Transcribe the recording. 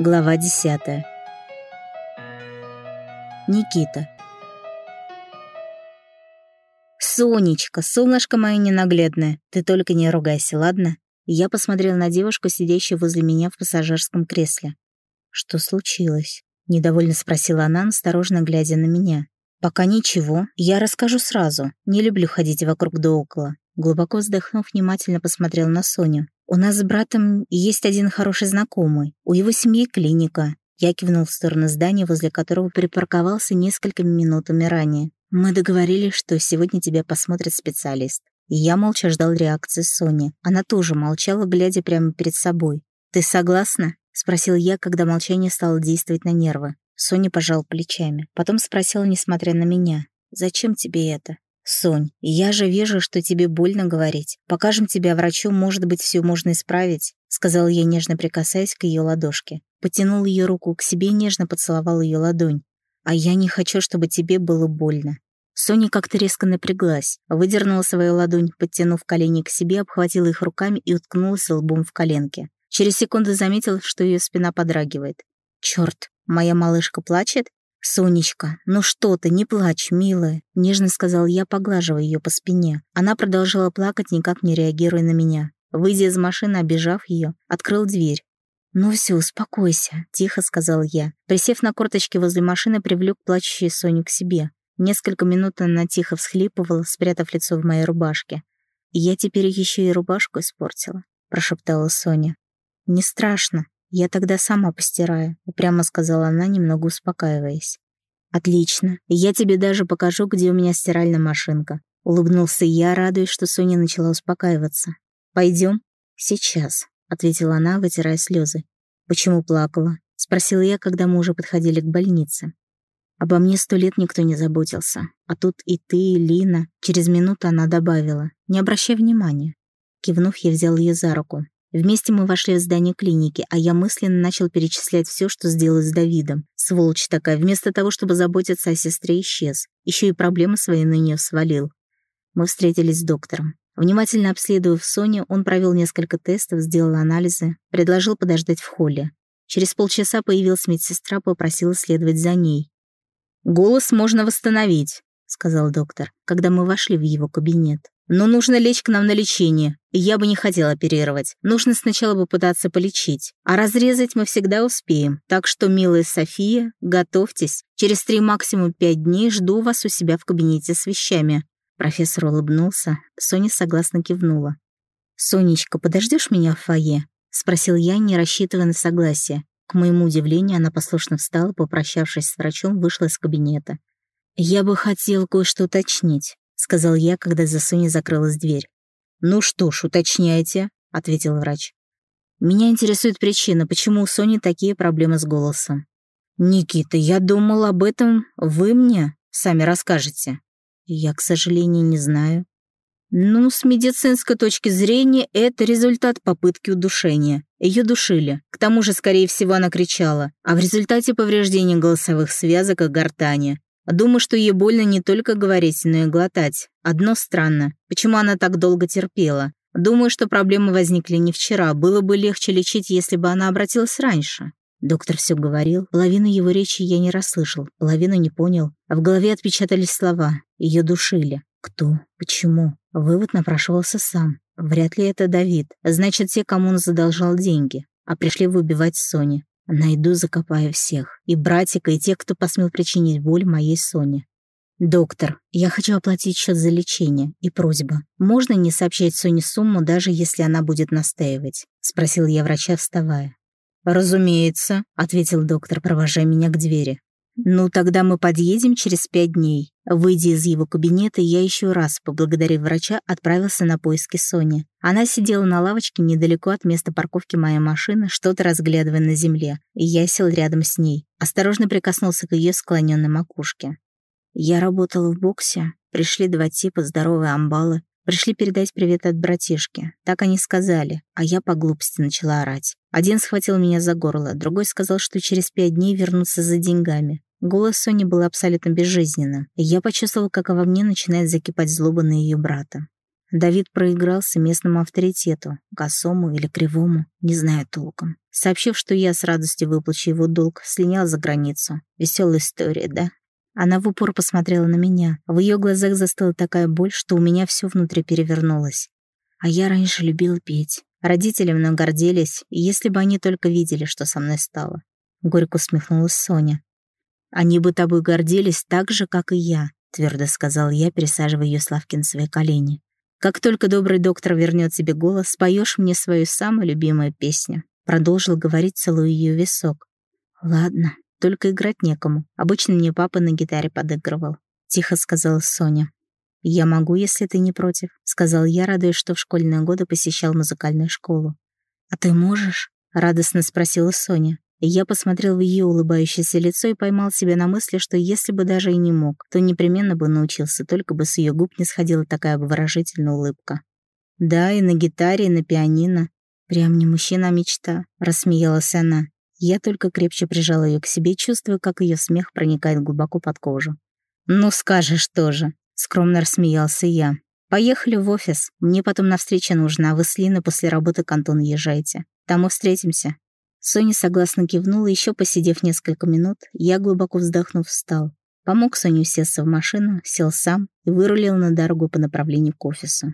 Глава 10. Никита. «Сонечка, солнышко мое ненаглядное, ты только не ругайся, ладно?» Я посмотрел на девушку, сидящую возле меня в пассажирском кресле. «Что случилось?» — недовольно спросила она, осторожно глядя на меня. «Пока ничего, я расскажу сразу. Не люблю ходить вокруг да около». Глубоко вздохнув, внимательно посмотрел на Соню. «У нас с братом есть один хороший знакомый. У его семьи клиника». Я кивнул в сторону здания, возле которого припарковался несколькими минутами ранее. «Мы договорились, что сегодня тебя посмотрит специалист». Я молча ждал реакции Сони. Она тоже молчала, глядя прямо перед собой. «Ты согласна?» — спросил я, когда молчание стало действовать на нервы. Соня пожал плечами. Потом спросила, несмотря на меня. «Зачем тебе это?» «Сонь, я же вижу, что тебе больно говорить. Покажем тебя врачу, может быть, все можно исправить», — сказал я, нежно прикасаясь к ее ладошке. Потянул ее руку к себе и нежно поцеловал ее ладонь. «А я не хочу, чтобы тебе было больно». Соня как-то резко напряглась, выдернула свою ладонь, подтянув колени к себе, обхватила их руками и уткнулась лбом в коленки. Через секунду заметил, что ее спина подрагивает. «Чёрт, моя малышка плачет?» «Сонечка, ну что ты, не плачь, милая», — нежно сказал я, поглаживая ее по спине. Она продолжала плакать, никак не реагируя на меня. Выйдя из машины, обижав ее, открыл дверь. «Ну все, успокойся», — тихо сказал я. Присев на корточки возле машины, привлек плачущую Соню к себе. Несколько минут она тихо всхлипывала, спрятав лицо в моей рубашке. «Я теперь еще и рубашку испортила», — прошептала Соня. «Не страшно, «Я тогда сама постираю», — упрямо сказала она, немного успокаиваясь. «Отлично. Я тебе даже покажу, где у меня стиральная машинка». Улыбнулся я, радуясь, что Соня начала успокаиваться. «Пойдем?» «Сейчас», — ответила она, вытирая слезы. «Почему плакала?» — спросила я, когда мы уже подходили к больнице. Обо мне сто лет никто не заботился. А тут и ты, и Лина. Через минуту она добавила. Не обращай внимания. Кивнув, я взял ее за руку. Вместе мы вошли в здание клиники, а я мысленно начал перечислять все, что сделал с Давидом. Сволочь такая, вместо того, чтобы заботиться о сестре, исчез. Еще и проблемы свои на нее свалил. Мы встретились с доктором. Внимательно обследовав Соню, он провел несколько тестов, сделал анализы, предложил подождать в холле. Через полчаса появилась медсестра, попросила следовать за ней. «Голос можно восстановить», — сказал доктор, когда мы вошли в его кабинет. Но нужно лечь к нам на лечение. Я бы не хотела оперировать. Нужно сначала попытаться полечить. А разрезать мы всегда успеем. Так что, милая София, готовьтесь. Через три максимум пять дней жду вас у себя в кабинете с вещами». Профессор улыбнулся. Соня согласно кивнула. «Сонечка, подождешь меня в фойе?» — спросил я, не рассчитывая на согласие. К моему удивлению, она послушно встала, попрощавшись с врачом, вышла из кабинета. «Я бы хотел кое-что уточнить», — сказал я, когда за Соней закрылась дверь. «Ну что ж, уточняйте», — ответил врач. «Меня интересует причина, почему у Сони такие проблемы с голосом». «Никита, я думал об этом, вы мне сами расскажете». «Я, к сожалению, не знаю». «Ну, с медицинской точки зрения, это результат попытки удушения. Ее душили. К тому же, скорее всего, она кричала. А в результате повреждения голосовых связок и гортани. Думаю, что ей больно не только говорить, но и глотать. Одно странно. Почему она так долго терпела? Думаю, что проблемы возникли не вчера. Было бы легче лечить, если бы она обратилась раньше. Доктор все говорил. Половину его речи я не расслышал, половину не понял. А в голове отпечатались слова. Ее душили. Кто? Почему? Вывод напрашивался сам. Вряд ли это Давид. Значит, те, кому он задолжал деньги. А пришли выбивать Сони. Найду, закопаю всех. И братика, и тех, кто посмел причинить боль моей Соне. «Доктор, я хочу оплатить счет за лечение. И просьба. Можно не сообщать Соне сумму, даже если она будет настаивать?» — спросил я врача, вставая. «Разумеется», — ответил доктор, провожая меня к двери. «Ну, тогда мы подъедем через пять дней». Выйдя из его кабинета, я еще раз, поблагодарив врача, отправился на поиски Сони. Она сидела на лавочке недалеко от места парковки моей машины, что-то разглядывая на земле, и я сел рядом с ней. Осторожно прикоснулся к ее склоненной макушке. Я работала в боксе. Пришли два типа, здоровые амбалы. Пришли передать привет от братишки. Так они сказали, а я по глупости начала орать. Один схватил меня за горло, другой сказал, что через пять дней вернутся за деньгами. Голос Сони был абсолютно безжизненным, я почувствовал, как во мне начинает закипать злоба на ее брата. Давид проигрался местному авторитету, косому или кривому, не знаю толком. сообщив, что я с радостью выплачу его долг, слинял за границу. Веселая история, да? Она в упор посмотрела на меня. В ее глазах застыла такая боль, что у меня все внутри перевернулось. А я раньше любила петь. Родители мной гордились, если бы они только видели, что со мной стало. Горько усмехнулась Соня. «Они бы тобой гордились так же, как и я», — твердо сказал я, пересаживая ее Славки на свои колени. «Как только добрый доктор вернет тебе голос, споешь мне свою самую любимую песню». Продолжил говорить, целуя ее висок. «Ладно, только играть некому. Обычно мне папа на гитаре подыгрывал», — тихо сказала Соня. «Я могу, если ты не против», — сказал я, радуясь, что в школьные годы посещал музыкальную школу. «А ты можешь?» — радостно спросила Соня. Я посмотрел в ее улыбающееся лицо и поймал себя на мысли, что если бы даже и не мог, то непременно бы научился, только бы с ее губ не сходила такая обворожительная улыбка. «Да, и на гитаре, и на пианино. Прям не мужчина, а мечта», — рассмеялась она. Я только крепче прижала ее к себе, чувствуя, как ее смех проникает глубоко под кожу. «Ну, скажешь тоже», — скромно рассмеялся я. «Поехали в офис. Мне потом на встречу нужно, а вы с Линой после работы к Антону езжайте. Там мы встретимся». Соня согласно кивнула, еще посидев несколько минут, я, глубоко вздохнув, встал. Помог Соне усесться в машину, сел сам и вырулил на дорогу по направлению к офису.